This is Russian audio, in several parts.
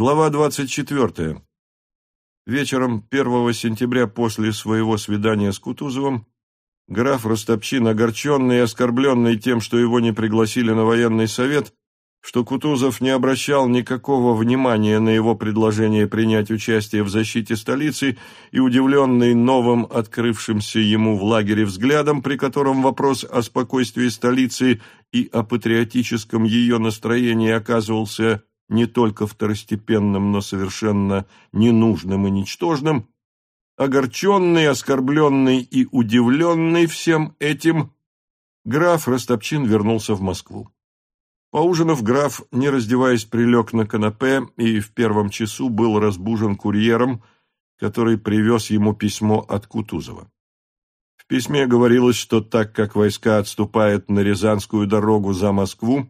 Глава 24. Вечером 1 сентября после своего свидания с Кутузовым граф Ростопчин, огорченный и оскорбленный тем, что его не пригласили на военный совет, что Кутузов не обращал никакого внимания на его предложение принять участие в защите столицы и удивленный новым открывшимся ему в лагере взглядом, при котором вопрос о спокойствии столицы и о патриотическом ее настроении оказывался не только второстепенным, но совершенно ненужным и ничтожным, огорченный, оскорбленный и удивленный всем этим, граф Ростопчин вернулся в Москву. Поужинав, граф, не раздеваясь, прилег на канапе и в первом часу был разбужен курьером, который привез ему письмо от Кутузова. В письме говорилось, что так как войска отступают на Рязанскую дорогу за Москву,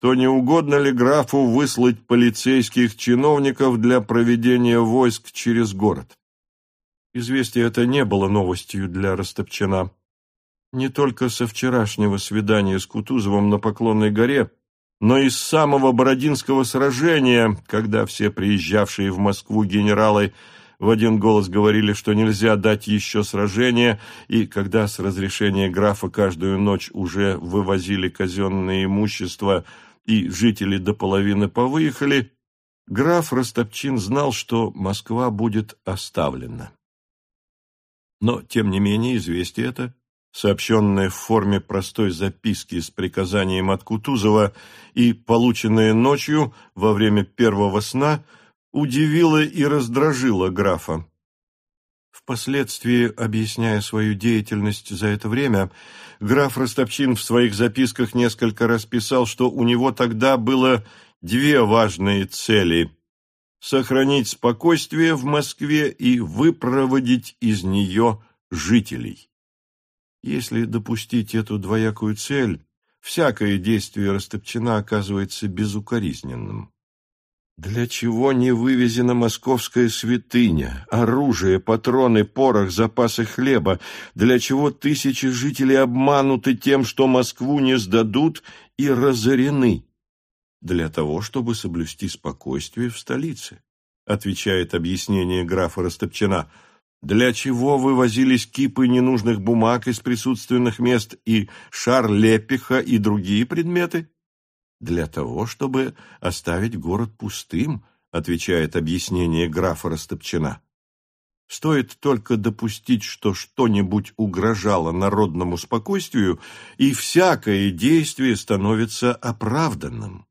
то не угодно ли графу выслать полицейских чиновников для проведения войск через город? Известие это не было новостью для Растопчина. Не только со вчерашнего свидания с Кутузовым на Поклонной горе – но из самого Бородинского сражения, когда все приезжавшие в Москву генералы в один голос говорили, что нельзя дать еще сражение, и когда с разрешения графа каждую ночь уже вывозили казенное имущество и жители до половины повыехали, граф Ростопчин знал, что Москва будет оставлена. Но, тем не менее, известие это сообщенное в форме простой записки с приказанием от Кутузова и полученное ночью во время первого сна, удивило и раздражило графа. Впоследствии, объясняя свою деятельность за это время, граф Ростопчин в своих записках несколько раз писал, что у него тогда было две важные цели – сохранить спокойствие в Москве и выпроводить из нее жителей. Если допустить эту двоякую цель, всякое действие Растопчина оказывается безукоризненным. Для чего не вывезена московская святыня, оружие, патроны, порох, запасы хлеба? Для чего тысячи жителей обмануты тем, что Москву не сдадут и разорены? Для того, чтобы соблюсти спокойствие в столице, отвечает объяснение графа Растопчина – для чего вывозились кипы ненужных бумаг из присутственных мест и шар лепиха и другие предметы? Для того, чтобы оставить город пустым, отвечает объяснение графа Растопчина. Стоит только допустить, что что-нибудь угрожало народному спокойствию, и всякое действие становится оправданным.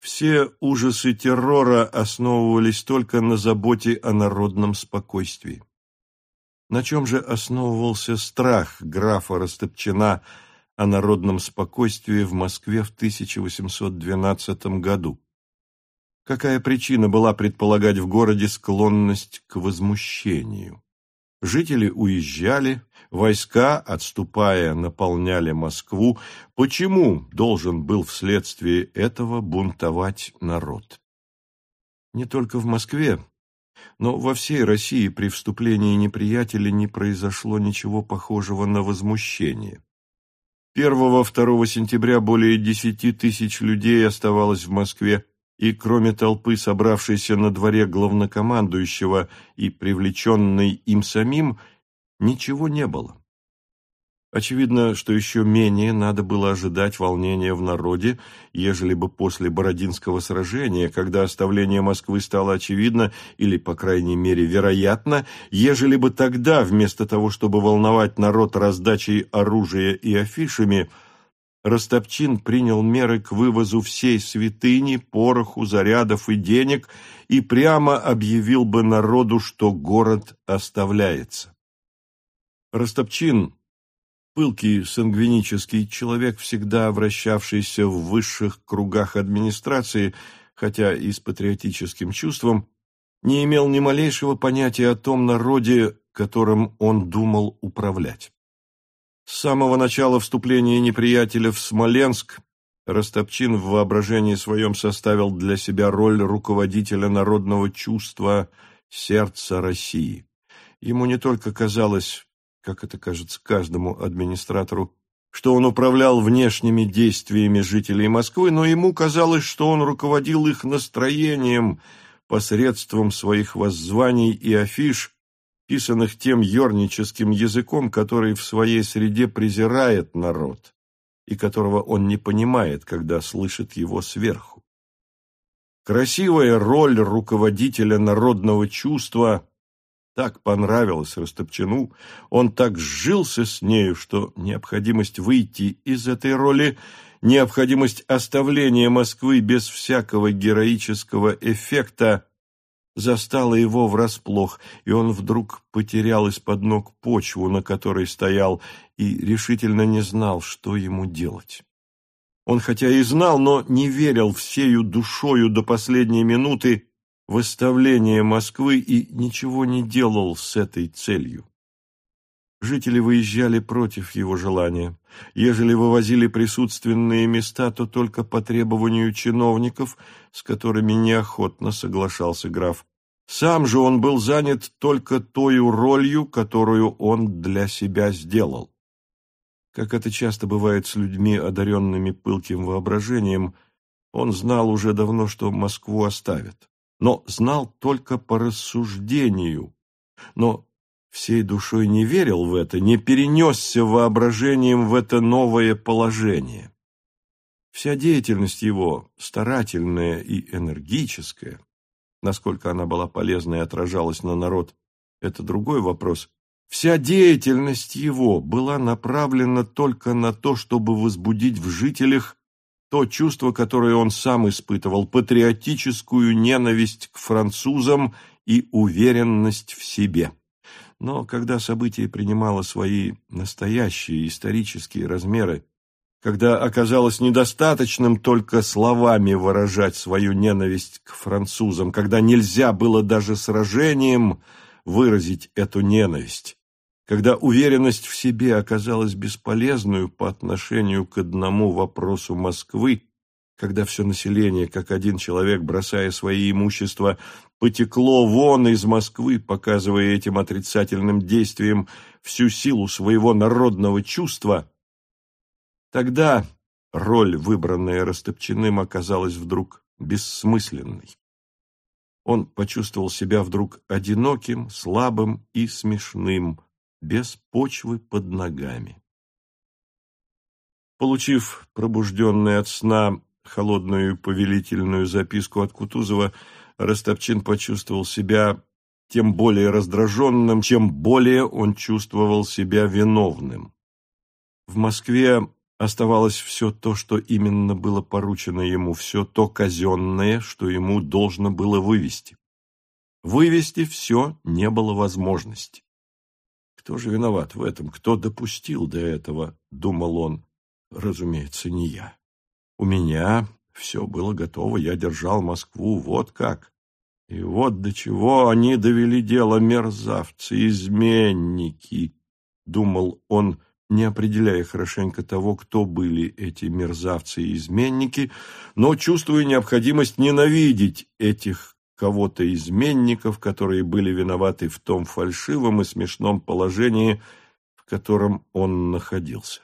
Все ужасы террора основывались только на заботе о народном спокойствии. На чем же основывался страх графа Растопчина о народном спокойствии в Москве в 1812 году? Какая причина была предполагать в городе склонность к возмущению? Жители уезжали, войска, отступая, наполняли Москву. Почему должен был вследствие этого бунтовать народ? Не только в Москве, но во всей России при вступлении неприятеля не произошло ничего похожего на возмущение. 1-2 сентября более 10 тысяч людей оставалось в Москве, и кроме толпы, собравшейся на дворе главнокомандующего и привлеченной им самим, ничего не было. Очевидно, что еще менее надо было ожидать волнения в народе, ежели бы после Бородинского сражения, когда оставление Москвы стало очевидно или, по крайней мере, вероятно, ежели бы тогда, вместо того, чтобы волновать народ раздачей оружия и афишами, Ростопчин принял меры к вывозу всей святыни, пороху, зарядов и денег и прямо объявил бы народу, что город оставляется. Ростопчин, пылкий сангвинический человек, всегда вращавшийся в высших кругах администрации, хотя и с патриотическим чувством, не имел ни малейшего понятия о том народе, которым он думал управлять. С самого начала вступления неприятеля в Смоленск Ростопчин в воображении своем составил для себя роль руководителя народного чувства сердца России. Ему не только казалось, как это кажется каждому администратору, что он управлял внешними действиями жителей Москвы, но ему казалось, что он руководил их настроением, посредством своих воззваний и афиш, писанных тем ерническим языком, который в своей среде презирает народ и которого он не понимает, когда слышит его сверху. Красивая роль руководителя народного чувства так понравилась Растопчину, он так сжился с нею, что необходимость выйти из этой роли, необходимость оставления Москвы без всякого героического эффекта застала его врасплох, и он вдруг потерял из-под ног почву, на которой стоял, и решительно не знал, что ему делать. Он хотя и знал, но не верил всею душою до последней минуты, восставления Москвы и ничего не делал с этой целью. Жители выезжали против его желания. Ежели вывозили присутственные места, то только по требованию чиновников, с которыми неохотно соглашался граф. Сам же он был занят только той ролью, которую он для себя сделал. Как это часто бывает с людьми, одаренными пылким воображением, он знал уже давно, что Москву оставят но знал только по рассуждению, но всей душой не верил в это, не перенесся воображением в это новое положение. Вся деятельность его, старательная и энергическая, насколько она была полезна и отражалась на народ, это другой вопрос. Вся деятельность его была направлена только на то, чтобы возбудить в жителях то чувство, которое он сам испытывал, патриотическую ненависть к французам и уверенность в себе. Но когда событие принимало свои настоящие исторические размеры, когда оказалось недостаточным только словами выражать свою ненависть к французам, когда нельзя было даже сражением выразить эту ненависть, когда уверенность в себе оказалась бесполезной по отношению к одному вопросу Москвы, когда все население, как один человек, бросая свои имущества, потекло вон из Москвы, показывая этим отрицательным действием всю силу своего народного чувства, тогда роль, выбранная Растопчиным, оказалась вдруг бессмысленной. Он почувствовал себя вдруг одиноким, слабым и смешным – без почвы под ногами. Получив пробужденный от сна холодную повелительную записку от Кутузова, Ростопчин почувствовал себя тем более раздраженным, чем более он чувствовал себя виновным. В Москве оставалось все то, что именно было поручено ему, все то казенное, что ему должно было вывести. Вывести все не было возможности. Кто же виноват в этом? Кто допустил до этого? Думал он. Разумеется, не я. У меня все было готово, я держал Москву, вот как. И вот до чего они довели дело мерзавцы, изменники, думал он, не определяя хорошенько того, кто были эти мерзавцы и изменники, но чувствуя необходимость ненавидеть этих кого-то изменников, которые были виноваты в том фальшивом и смешном положении, в котором он находился.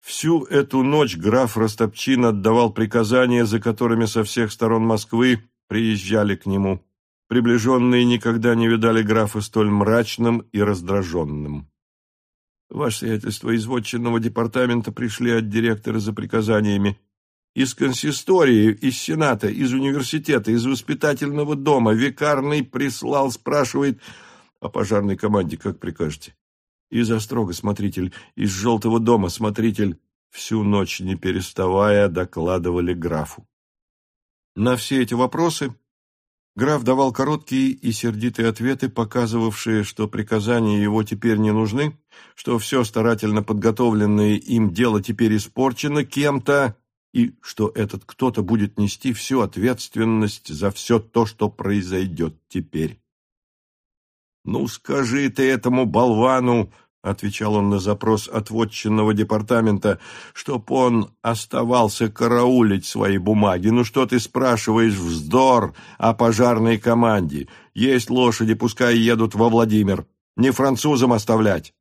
Всю эту ночь граф Ростопчин отдавал приказания, за которыми со всех сторон Москвы приезжали к нему. Приближенные никогда не видали графа столь мрачным и раздраженным. Ваше сиятельство из вотчинного департамента пришли от директора за приказаниями из консистории, из сената, из университета, из воспитательного дома. Викарный прислал, спрашивает о пожарной команде, как прикажете. Из Острога смотритель, из Желтого дома смотритель, всю ночь не переставая докладывали графу. На все эти вопросы граф давал короткие и сердитые ответы, показывавшие, что приказания его теперь не нужны, что все старательно подготовленное им дело теперь испорчено кем-то, и что этот кто-то будет нести всю ответственность за все то, что произойдет теперь. «Ну, скажи ты этому болвану, — отвечал он на запрос отводчинного департамента, — чтоб он оставался караулить свои бумаги. Ну что ты спрашиваешь вздор о пожарной команде? Есть лошади, пускай едут во Владимир. Не французам оставлять.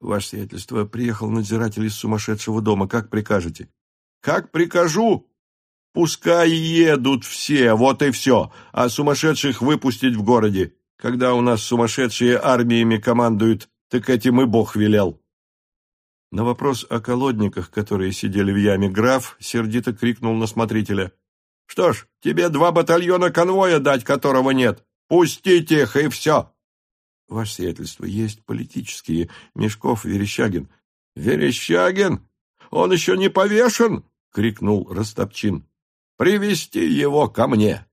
Ваше сиятельство, приехал надзиратель из сумасшедшего дома. Как прикажете? Как прикажу? Пускай едут все, вот и все, а сумасшедших выпустить в городе. Когда у нас сумасшедшие армиями командуют, так этим и Бог велел. На вопрос о колодниках, которые сидели в яме, граф сердито крикнул на смотрителя. — Что ж, тебе два батальона конвоя дать, которого нет. Пустите их, и все. — Ваше сиятельство, есть политические. Мешков, Верещагин. — Верещагин? Он еще не повешен? — крикнул Растопчин. Привести его ко мне.